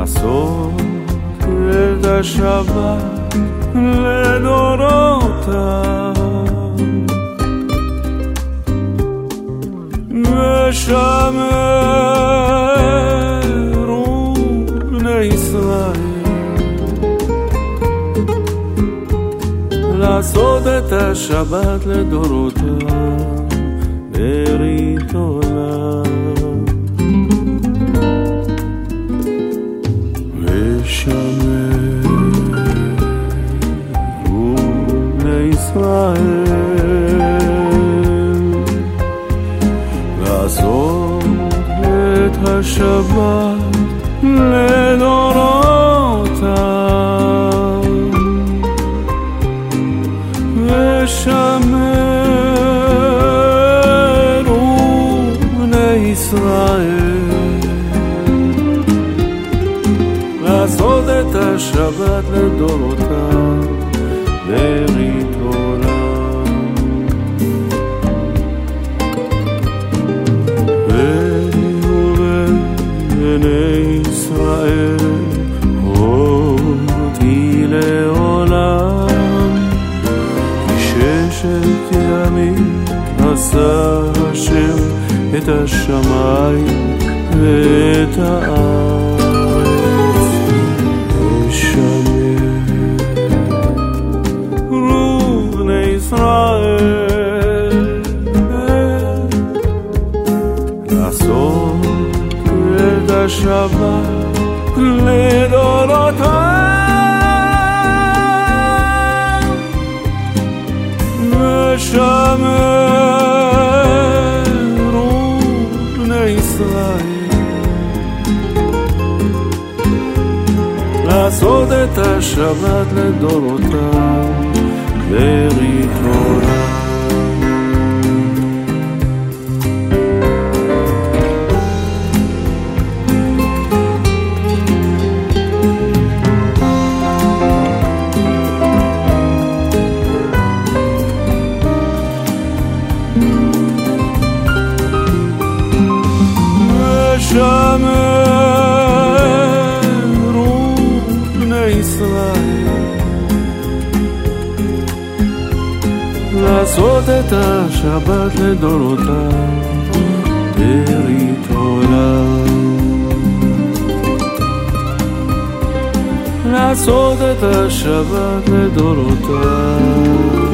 לעשות את השבת לדורותיו. ושמרו בני ישראל לעשות את השבת לדורותיו ברית עולם. השבת לדורותיו ברית עולם. ויהיו בני ישראל אותי לעולם כי ששת ימים עשה השם את השמיים ואת הארץ ושמרו בני ישראל לעשות את השבת לדורותיו ברית ישראל. לעשות את השבת לדורותיו ברית עולם. לעשות את השבת לדורותיו